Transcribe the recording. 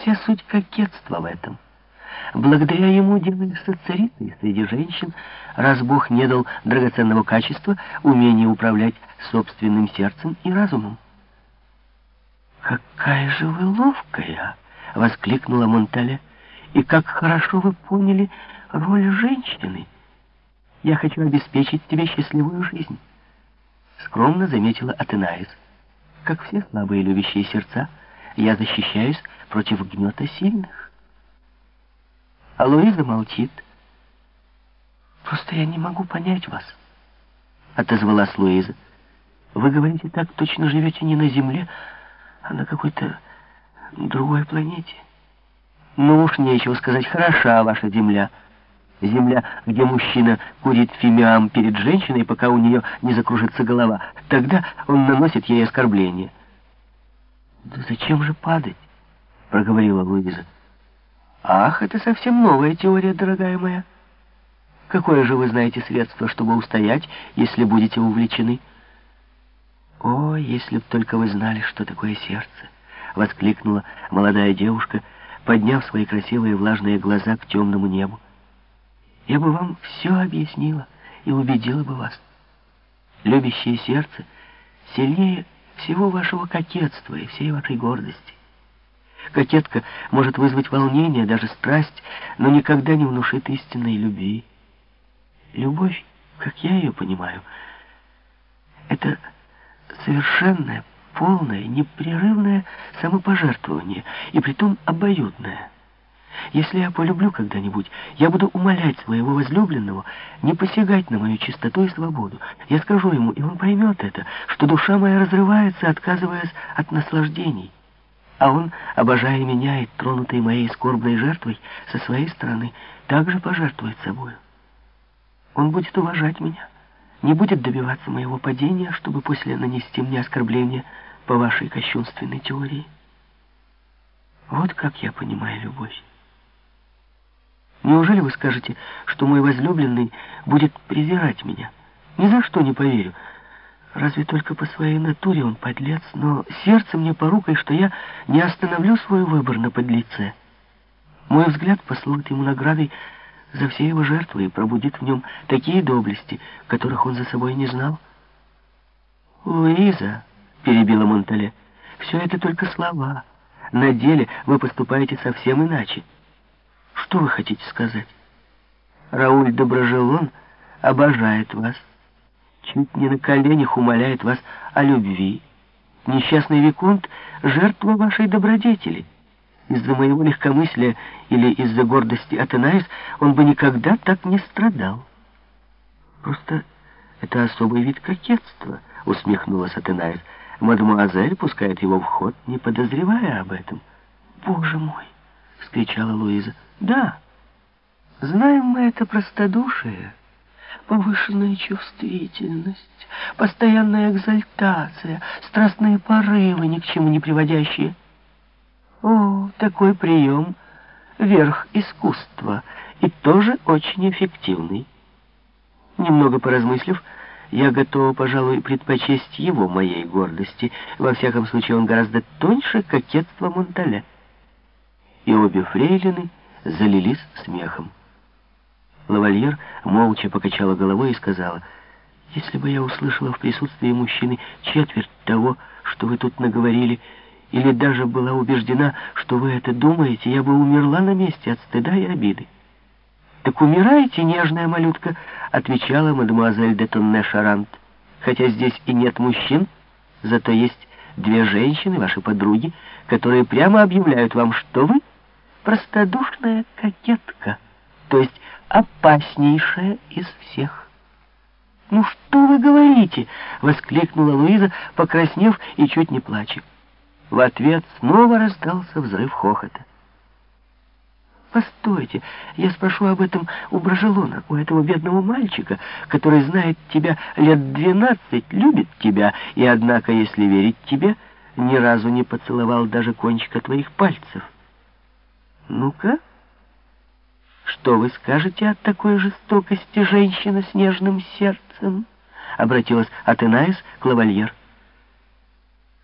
Вся суть кокетства в этом. Благодаря ему делаешься царицей среди женщин, раз Бог не дал драгоценного качества, умение управлять собственным сердцем и разумом. «Какая же вы ловкая!» — воскликнула Монтале. «И как хорошо вы поняли роль женщины! Я хочу обеспечить тебе счастливую жизнь!» Скромно заметила Атенаис. «Как все слабые любящие сердца, я защищаюсь против гнета сильных». А Луиза молчит. «Просто я не могу понять вас», — отозвалась Луиза. «Вы говорите так, точно живете не на земле, а на какой-то другой планете. Ну уж нечего сказать, хороша ваша земля. Земля, где мужчина курит фимиам перед женщиной, пока у нее не закружится голова. Тогда он наносит ей оскорбление. «Да зачем же падать?» — проговорила Луиза. «Ах, это совсем новая теория, дорогая моя. Какое же вы знаете средство, чтобы устоять, если будете увлечены?» «О, если б только вы знали, что такое сердце!» — воскликнула молодая девушка, подняв свои красивые влажные глаза к темному небу. «Я бы вам все объяснила и убедила бы вас. Любящее сердце сильнее всего вашего кокетства и всей вашей гордости. Кокетка может вызвать волнение, даже страсть, но никогда не внушит истинной любви. Любовь, как я ее понимаю, это совершенное, полное, непрерывное самопожертвование, и притом обоюдное. Если я полюблю когда-нибудь, я буду умолять своего возлюбленного не посягать на мою чистоту и свободу. Я скажу ему, и он поймет это, что душа моя разрывается, отказываясь от наслаждений. А он, обожая меня и тронутый моей скорбной жертвой, со своей стороны также пожертвует собою. Он будет уважать меня не будет добиваться моего падения, чтобы после нанести мне оскорбление по вашей кощунственной теории. Вот как я понимаю любовь. Неужели вы скажете, что мой возлюбленный будет презирать меня? Ни за что не поверю. Разве только по своей натуре он подлец, но сердце мне порукой, что я не остановлю свой выбор на подлеце. Мой взгляд послужит ему наградой за все его жертвы и пробудит в нем такие доблести, которых он за собой не знал. «Луиза», — перебила Монтале, — «все это только слова. На деле вы поступаете совсем иначе. Что вы хотите сказать? Рауль Доброжелон обожает вас, чуть не на коленях умоляет вас о любви. Несчастный Виконт — жертва вашей добродетели». Из-за моего легкомыслия или из-за гордости Атенаис он бы никогда так не страдал. Просто это особый вид кокетства, усмехнулась Атенаис. Мадемуазель пускает его в ход, не подозревая об этом. «Боже мой!» — вскричала Луиза. «Да, знаем мы это простодушие» повышенная чувствительность, постоянная экзальтация, страстные порывы, ни к чему не приводящие. О, такой прием — верх искусства и тоже очень эффективный. Немного поразмыслив, я готова, пожалуй, предпочесть его моей гордости. Во всяком случае, он гораздо тоньше кокетства Монталя. И обе фрейлины залились смехом. Лавальер молча покачала головой и сказала, «Если бы я услышала в присутствии мужчины четверть того, что вы тут наговорили, — или даже была убеждена, что вы это думаете, я бы умерла на месте от стыда и обиды. «Так умирайте, нежная малютка», — отвечала мадемуазель де Тонне Шарант. «Хотя здесь и нет мужчин, зато есть две женщины, ваши подруги, которые прямо объявляют вам, что вы простодушная кокетка, то есть опаснейшая из всех». «Ну что вы говорите?» — воскликнула Луиза, покраснев и чуть не плача. В ответ снова раздался взрыв хохота. «Постойте, я спрошу об этом у Брожелона, у этого бедного мальчика, который знает тебя лет двенадцать, любит тебя, и, однако, если верить тебе, ни разу не поцеловал даже кончика твоих пальцев. Ну-ка, что вы скажете о такой жестокости женщины с нежным сердцем?» — обратилась Атенаис к лавальер.